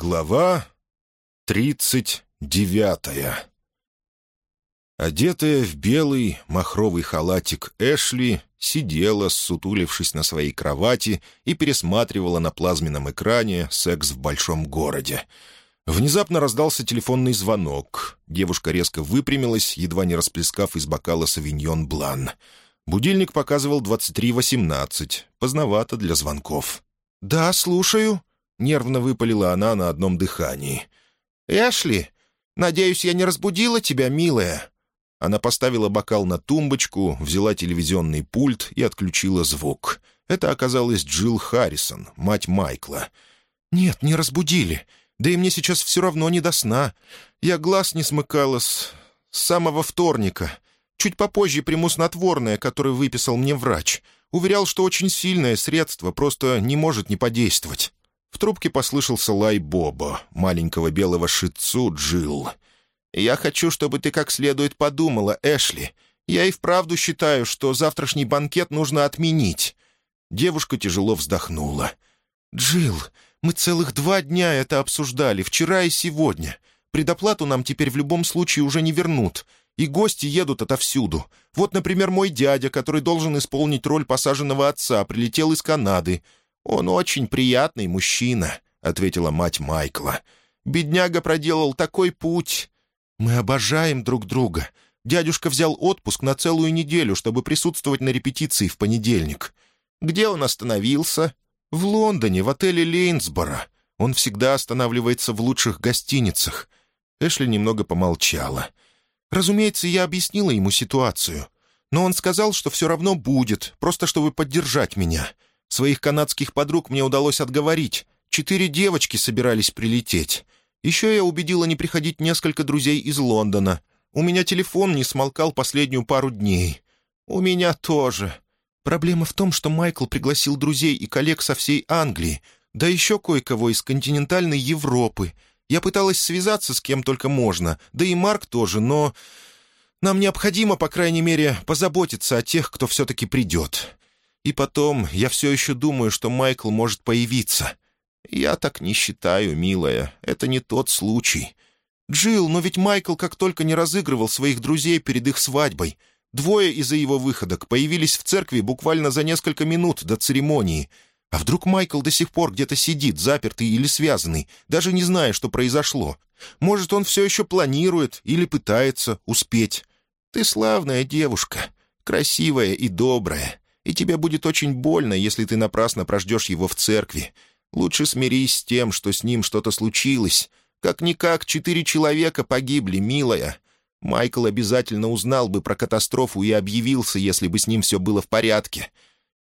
Глава тридцать девятая Одетая в белый махровый халатик Эшли сидела, сутулившись на своей кровати, и пересматривала на плазменном экране «Секс в большом городе». Внезапно раздался телефонный звонок. Девушка резко выпрямилась, едва не расплескав из бокала савиньон блан. Будильник показывал 23.18. Поздновато для звонков. «Да, слушаю», — нервно выпалила она на одном дыхании. «Эшли, надеюсь, я не разбудила тебя, милая?» Она поставила бокал на тумбочку, взяла телевизионный пульт и отключила звук. Это оказалась Джилл Харрисон, мать Майкла. «Нет, не разбудили. Да и мне сейчас все равно не до сна. Я глаз не смыкала с... с самого вторника. Чуть попозже приму снотворное, которое выписал мне врач. Уверял, что очень сильное средство, просто не может не подействовать». В трубке послышался лай Боба, маленького белого шицу Джилл. «Я хочу, чтобы ты как следует подумала, Эшли. Я и вправду считаю, что завтрашний банкет нужно отменить». Девушка тяжело вздохнула. «Джилл, мы целых два дня это обсуждали, вчера и сегодня. Предоплату нам теперь в любом случае уже не вернут. И гости едут отовсюду. Вот, например, мой дядя, который должен исполнить роль посаженного отца, прилетел из Канады. Он очень приятный мужчина», — ответила мать Майкла. «Бедняга проделал такой путь. «Мы обожаем друг друга. Дядюшка взял отпуск на целую неделю, чтобы присутствовать на репетиции в понедельник. Где он остановился?» «В Лондоне, в отеле Лейнсборо. Он всегда останавливается в лучших гостиницах». Эшли немного помолчала. «Разумеется, я объяснила ему ситуацию. Но он сказал, что все равно будет, просто чтобы поддержать меня. Своих канадских подруг мне удалось отговорить. Четыре девочки собирались прилететь. Еще я убедила не приходить несколько друзей из Лондона. У меня телефон не смолкал последнюю пару дней. У меня тоже. Проблема в том, что Майкл пригласил друзей и коллег со всей Англии, да еще кое-кого из континентальной Европы. Я пыталась связаться с кем только можно, да и Марк тоже, но... Нам необходимо, по крайней мере, позаботиться о тех, кто все-таки придет. И потом, я все еще думаю, что Майкл может появиться. «Я так не считаю, милая. Это не тот случай». «Джилл, но ведь Майкл как только не разыгрывал своих друзей перед их свадьбой. Двое из-за его выходок появились в церкви буквально за несколько минут до церемонии. А вдруг Майкл до сих пор где-то сидит, запертый или связанный, даже не зная, что произошло? Может, он все еще планирует или пытается успеть? Ты славная девушка, красивая и добрая, и тебе будет очень больно, если ты напрасно прождешь его в церкви. Лучше смирись с тем, что с ним что-то случилось. Как-никак четыре человека погибли, милая. Майкл обязательно узнал бы про катастрофу и объявился, если бы с ним все было в порядке».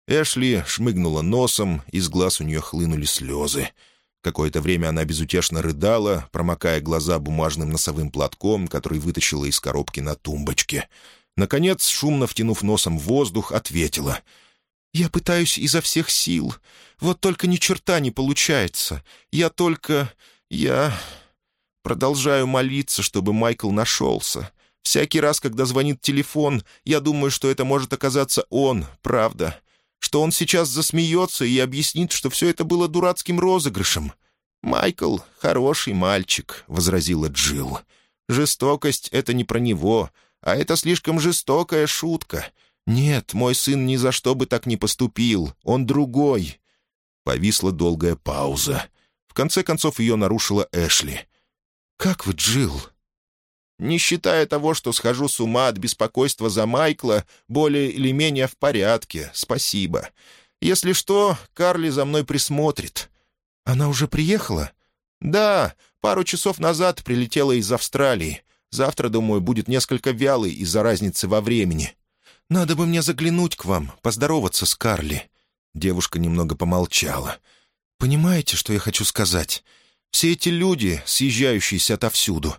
Эшли шмыгнула носом, из глаз у нее хлынули слезы. Какое-то время она безутешно рыдала, промокая глаза бумажным носовым платком, который вытащила из коробки на тумбочке. Наконец, шумно втянув носом воздух, ответила — «Я пытаюсь изо всех сил. Вот только ни черта не получается. Я только... Я... Продолжаю молиться, чтобы Майкл нашелся. Всякий раз, когда звонит телефон, я думаю, что это может оказаться он, правда. Что он сейчас засмеется и объяснит, что все это было дурацким розыгрышем. «Майкл — хороший мальчик», — возразила Джилл. «Жестокость — это не про него, а это слишком жестокая шутка. «Нет, мой сын ни за что бы так не поступил. Он другой». Повисла долгая пауза. В конце концов ее нарушила Эшли. «Как вы, Джилл?» «Не считая того, что схожу с ума от беспокойства за Майкла, более или менее в порядке, спасибо. Если что, Карли за мной присмотрит». «Она уже приехала?» «Да, пару часов назад прилетела из Австралии. Завтра, думаю, будет несколько вялой из-за разницы во времени. Надо бы мне заглянуть к вам, поздороваться с Карли». Девушка немного помолчала. «Понимаете, что я хочу сказать? Все эти люди, съезжающиеся отовсюду,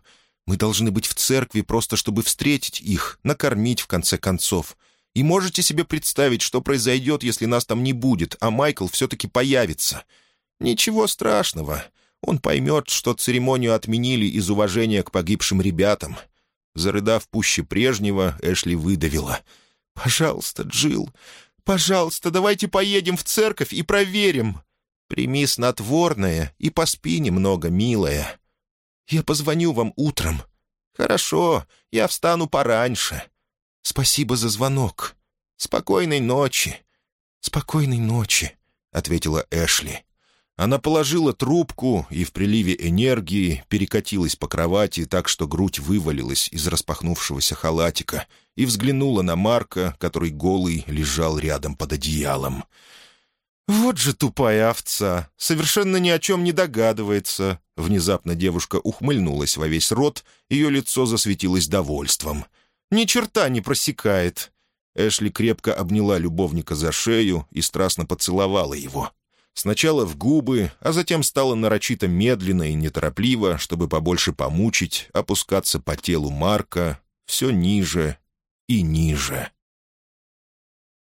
мы должны быть в церкви просто, чтобы встретить их, накормить, в конце концов. И можете себе представить, что произойдет, если нас там не будет, а Майкл все-таки появится? Ничего страшного. Он поймет, что церемонию отменили из уважения к погибшим ребятам». Зарыдав пуще прежнего, Эшли выдавила — «Пожалуйста, Джилл, пожалуйста, давайте поедем в церковь и проверим». Прими снотворное и поспи немного, милая. Я позвоню вам утром. Хорошо, я встану пораньше. Спасибо за звонок. Спокойной ночи. Спокойной ночи», — ответила Эшли. Она положила трубку и в приливе энергии перекатилась по кровати так, что грудь вывалилась из распахнувшегося халатика, и взглянула на Марка, который голый лежал рядом под одеялом. «Вот же тупая овца! Совершенно ни о чем не догадывается!» Внезапно девушка ухмыльнулась во весь рот, ее лицо засветилось довольством. «Ни черта не просекает!» Эшли крепко обняла любовника за шею и страстно поцеловала его. Сначала в губы, а затем стало нарочито медленно и неторопливо, чтобы побольше помучить, опускаться по телу Марка все ниже и ниже.